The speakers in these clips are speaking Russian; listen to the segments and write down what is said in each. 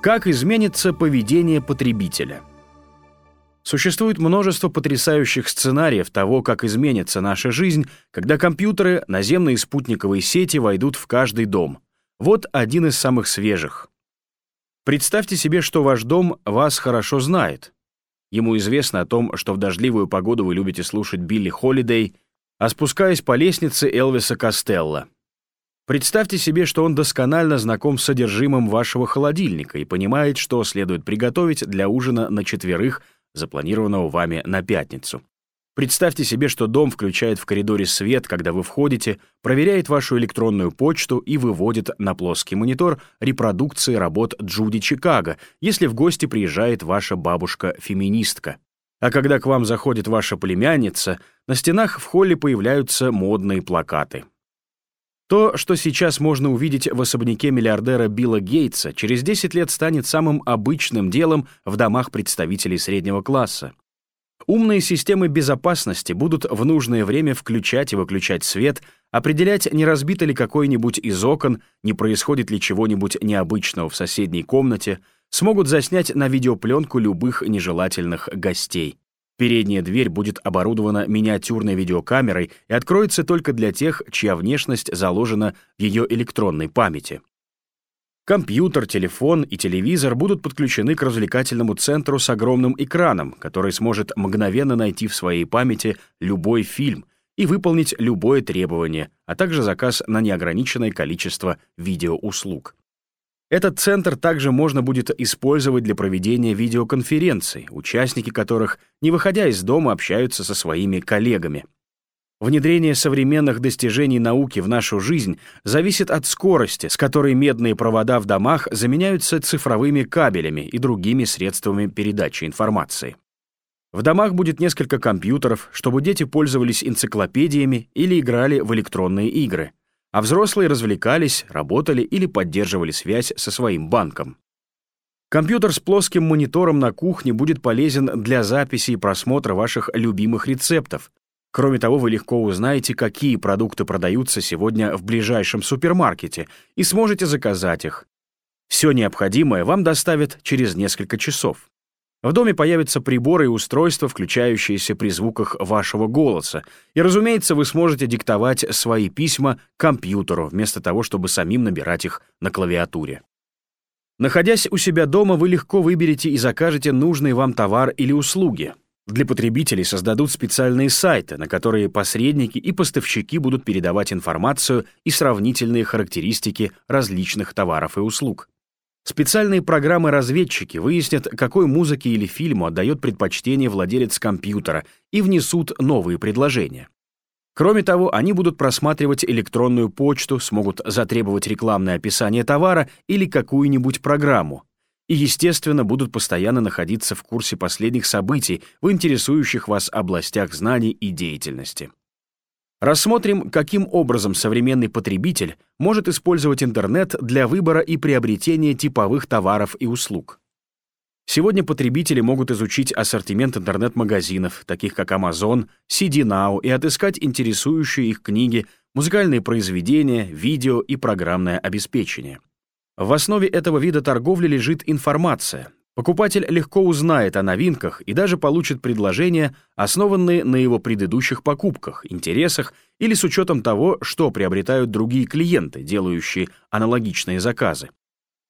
Как изменится поведение потребителя? Существует множество потрясающих сценариев того, как изменится наша жизнь, когда компьютеры, наземные спутниковые сети войдут в каждый дом. Вот один из самых свежих. Представьте себе, что ваш дом вас хорошо знает. Ему известно о том, что в дождливую погоду вы любите слушать Билли Холидей, а спускаясь по лестнице Элвиса Костелла. Представьте себе, что он досконально знаком с содержимым вашего холодильника и понимает, что следует приготовить для ужина на четверых, запланированного вами на пятницу. Представьте себе, что дом включает в коридоре свет, когда вы входите, проверяет вашу электронную почту и выводит на плоский монитор репродукции работ Джуди Чикаго, если в гости приезжает ваша бабушка-феминистка. А когда к вам заходит ваша племянница, на стенах в холле появляются модные плакаты. То, что сейчас можно увидеть в особняке миллиардера Билла Гейтса, через 10 лет станет самым обычным делом в домах представителей среднего класса. Умные системы безопасности будут в нужное время включать и выключать свет, определять, не разбито ли какой-нибудь из окон, не происходит ли чего-нибудь необычного в соседней комнате, смогут заснять на видеопленку любых нежелательных гостей. Передняя дверь будет оборудована миниатюрной видеокамерой и откроется только для тех, чья внешность заложена в ее электронной памяти. Компьютер, телефон и телевизор будут подключены к развлекательному центру с огромным экраном, который сможет мгновенно найти в своей памяти любой фильм и выполнить любое требование, а также заказ на неограниченное количество видеоуслуг. Этот центр также можно будет использовать для проведения видеоконференций, участники которых, не выходя из дома, общаются со своими коллегами. Внедрение современных достижений науки в нашу жизнь зависит от скорости, с которой медные провода в домах заменяются цифровыми кабелями и другими средствами передачи информации. В домах будет несколько компьютеров, чтобы дети пользовались энциклопедиями или играли в электронные игры а взрослые развлекались, работали или поддерживали связь со своим банком. Компьютер с плоским монитором на кухне будет полезен для записи и просмотра ваших любимых рецептов. Кроме того, вы легко узнаете, какие продукты продаются сегодня в ближайшем супермаркете и сможете заказать их. Все необходимое вам доставят через несколько часов. В доме появятся приборы и устройства, включающиеся при звуках вашего голоса. И, разумеется, вы сможете диктовать свои письма компьютеру, вместо того, чтобы самим набирать их на клавиатуре. Находясь у себя дома, вы легко выберете и закажете нужный вам товар или услуги. Для потребителей создадут специальные сайты, на которые посредники и поставщики будут передавать информацию и сравнительные характеристики различных товаров и услуг. Специальные программы-разведчики выяснят, какой музыке или фильму отдает предпочтение владелец компьютера и внесут новые предложения. Кроме того, они будут просматривать электронную почту, смогут затребовать рекламное описание товара или какую-нибудь программу. И, естественно, будут постоянно находиться в курсе последних событий в интересующих вас областях знаний и деятельности. Рассмотрим, каким образом современный потребитель может использовать интернет для выбора и приобретения типовых товаров и услуг. Сегодня потребители могут изучить ассортимент интернет-магазинов, таких как Amazon, CD и отыскать интересующие их книги, музыкальные произведения, видео и программное обеспечение. В основе этого вида торговли лежит информация, Покупатель легко узнает о новинках и даже получит предложения, основанные на его предыдущих покупках, интересах или с учетом того, что приобретают другие клиенты, делающие аналогичные заказы.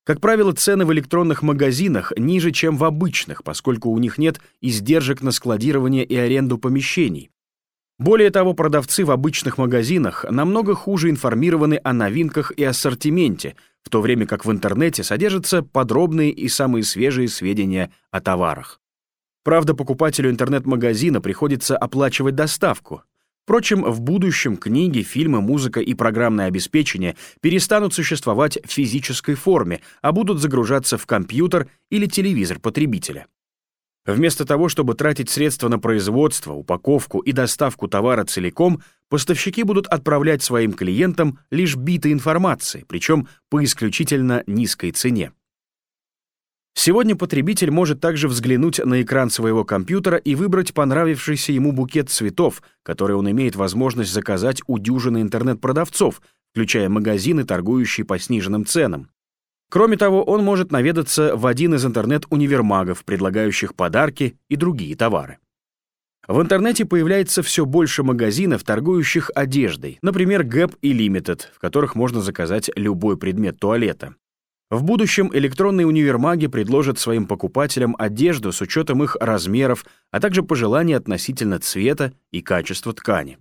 Как правило, цены в электронных магазинах ниже, чем в обычных, поскольку у них нет издержек на складирование и аренду помещений. Более того, продавцы в обычных магазинах намного хуже информированы о новинках и ассортименте, в то время как в интернете содержатся подробные и самые свежие сведения о товарах. Правда, покупателю интернет-магазина приходится оплачивать доставку. Впрочем, в будущем книги, фильмы, музыка и программное обеспечение перестанут существовать в физической форме, а будут загружаться в компьютер или телевизор потребителя. Вместо того, чтобы тратить средства на производство, упаковку и доставку товара целиком, поставщики будут отправлять своим клиентам лишь биты информации, причем по исключительно низкой цене. Сегодня потребитель может также взглянуть на экран своего компьютера и выбрать понравившийся ему букет цветов, который он имеет возможность заказать у дюжины интернет-продавцов, включая магазины, торгующие по сниженным ценам. Кроме того, он может наведаться в один из интернет-универмагов, предлагающих подарки и другие товары. В интернете появляется все больше магазинов, торгующих одеждой, например, Gap и Limited, в которых можно заказать любой предмет туалета. В будущем электронные универмаги предложат своим покупателям одежду с учетом их размеров, а также пожеланий относительно цвета и качества ткани.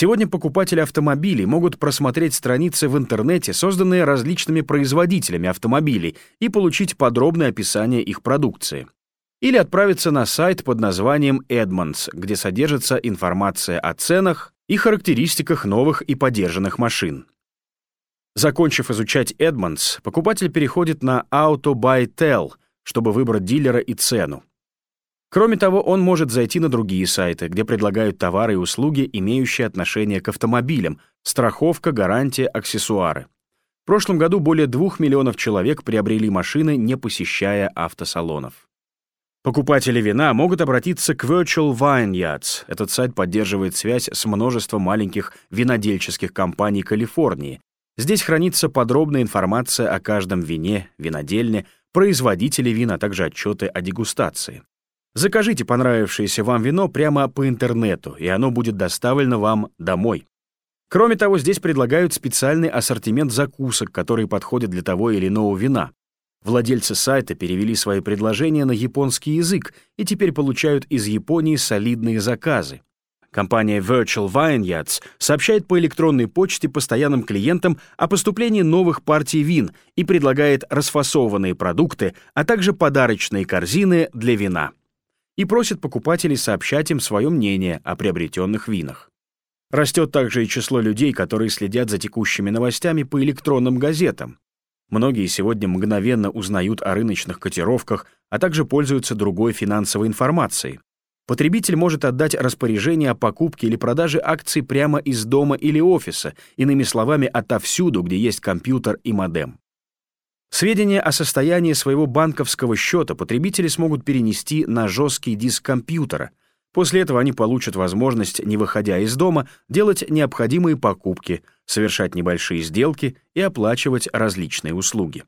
Сегодня покупатели автомобилей могут просмотреть страницы в интернете, созданные различными производителями автомобилей, и получить подробное описание их продукции. Или отправиться на сайт под названием Edmunds, где содержится информация о ценах и характеристиках новых и подержанных машин. Закончив изучать Edmunds, покупатель переходит на Auto чтобы выбрать дилера и цену. Кроме того, он может зайти на другие сайты, где предлагают товары и услуги, имеющие отношение к автомобилям, страховка, гарантия, аксессуары. В прошлом году более 2 миллионов человек приобрели машины, не посещая автосалонов. Покупатели вина могут обратиться к Virtual Vineyards. Этот сайт поддерживает связь с множеством маленьких винодельческих компаний Калифорнии, Здесь хранится подробная информация о каждом вине, винодельне, производителе вина, а также отчеты о дегустации. Закажите понравившееся вам вино прямо по интернету, и оно будет доставлено вам домой. Кроме того, здесь предлагают специальный ассортимент закусок, которые подходят для того или иного вина. Владельцы сайта перевели свои предложения на японский язык и теперь получают из Японии солидные заказы. Компания Virtual Vineyards сообщает по электронной почте постоянным клиентам о поступлении новых партий вин и предлагает расфасованные продукты, а также подарочные корзины для вина. И просит покупателей сообщать им свое мнение о приобретенных винах. Растет также и число людей, которые следят за текущими новостями по электронным газетам. Многие сегодня мгновенно узнают о рыночных котировках, а также пользуются другой финансовой информацией. Потребитель может отдать распоряжение о покупке или продаже акций прямо из дома или офиса, иными словами, отовсюду, где есть компьютер и модем. Сведения о состоянии своего банковского счета потребители смогут перенести на жесткий диск компьютера. После этого они получат возможность, не выходя из дома, делать необходимые покупки, совершать небольшие сделки и оплачивать различные услуги.